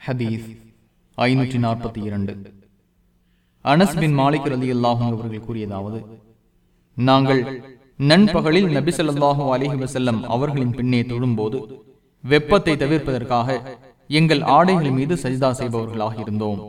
ஹதீஸ் ஐநூற்றி நாற்பத்தி இரண்டு. அனஸ் பின் மாலிக் அலி அல்லாஹும் அவர்கள் கூறியதாவது நாங்கள் நண்பகலில் நபி ஸல்லல்லாஹு அலைஹி வஸல்லம் அவர்களின் பின்னே தொழும்போது வெப்பத்தை தவிர்ப்பதற்காக எங்கள் ஆடைகள் மீது சஜிதா செய்பவர்களாக இருந்தோம்.